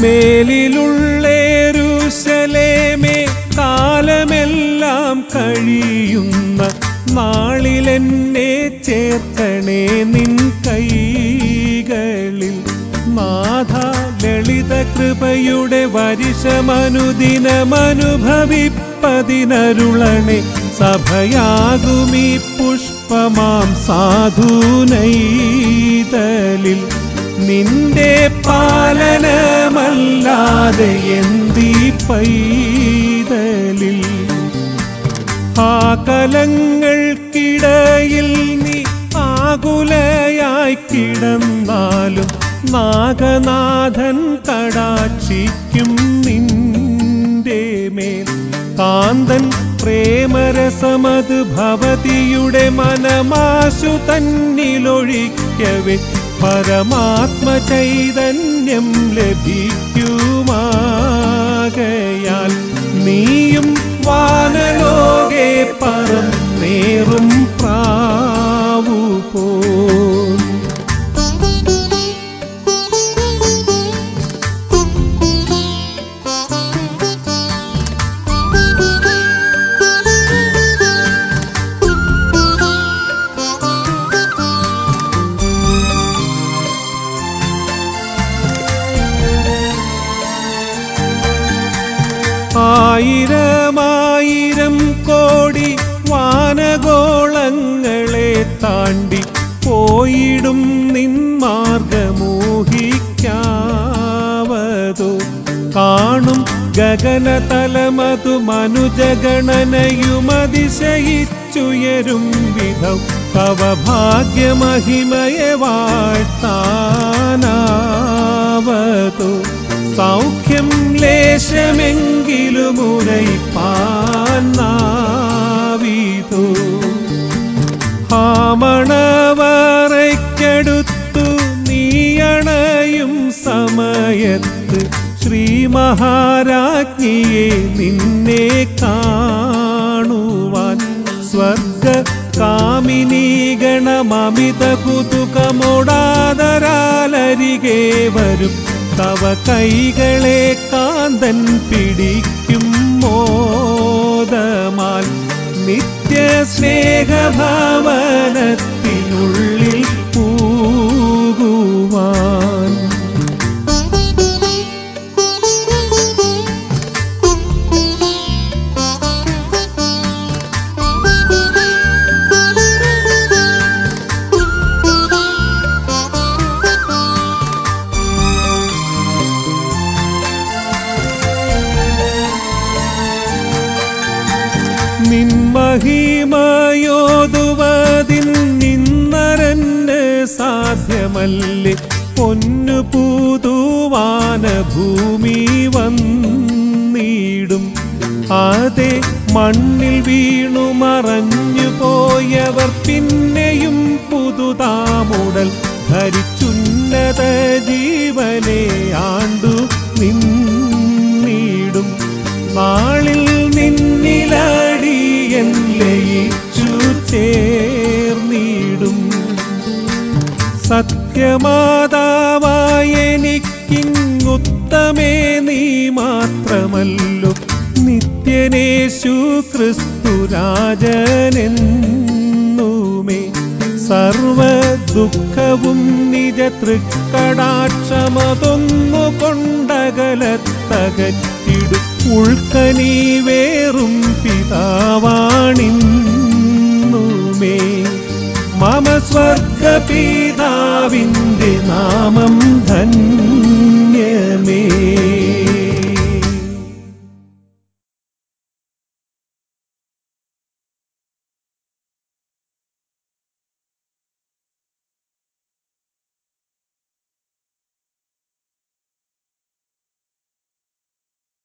മേലിലുള്ളേരുശലേമേ കാലമെല്ലാം കഴിയുന്ന നാളിലെന്നെ ചേർത്തണേ നിൻ കൈകളിൽ. മാധ ലളിത കൃപയുടെ വരിശമനുദിനമനുഭവിപ്പതിനരുളണേ സഭയാകുമീ പുഷ്പമാം സാധുനൈതലിൽ. നിന്റെ പാലനമല്ലാതെ എന്തി പൈതലിൽ? ആകലങ്ങൾക്കിടയിൽ നീ ആകുലയായി കിടന്നാലും നാഗനാഥൻ കടാക്ഷിക്കും നിന്റെ മേൽ. കാന്തൻ പ്രേമരസമത് ഭവതിയുടെ മനമാശു തന്നിലൊഴിക്കവേ. പരമാത്മ ചൈതന്യം ലഭിക്കുമാകയാൽ നീയും വാനലോകെ ആയിരമായിരം കോടി വാനഗോളങ്ങളെ താണ്ടി പോയിടും നിൻ മാർഗമോഹിക്കാവതോ. കാണും ഗഗനതലമതു മനുജഗണനയുമതിശയിച്ചുയരും വിധം പവഭാഗ്യമഹിമയെ വാഴ്ത്താനാവതു. സൗഖ്യം സൗഖ്യം ഉരയിപ്പാനാവിതോ ആമണവറയ്ക്കടുത്തു നീയണയും സമയത്ത് ശ്രീ മഹാരാജ്ഞിയെ നിന്നെ കാണുവാൻ സ്വർഗ കാമിനീ ഗണമമിത കുതുകമോടാതരാലരികെ വരും. തവ കൈകളെ കാന്തൻ പിടിക്കും മോദമാൽ. നിത്യ നിൻമഹിമയോതുവതിൻ നിന്നരന് സാധ്യമല്ലേ? പൊന്നു പൂതുവാന ഭൂമി വന്നിടും. അതെ മണ്ണിൽ വീണു മറഞ്ഞു പോയവർ പിന്നെയും പുതുതാമുടൽ ധരിച്ചുന്നത ജീവനെ ആണ്ടു നിന്നിടും. നാളിൽ ലയിച്ചു ചേർന്നിടും സത്യമാതാവായ എനിക്കിങ്ങുത്തമേ നീ മാത്രമല്ലോ. നിത്യനേശു ക്രിസ്തു രാജനെന്നുമേ. സർവ ദുഃഖവും നിജ തൃക്കടാക്ഷമതൊന്നു കൊണ്ടകലത്തകറ്റിടും ഉൾക്കനീ സ്വർഗപിതാവിന്റെ നാമം ധന്യമേ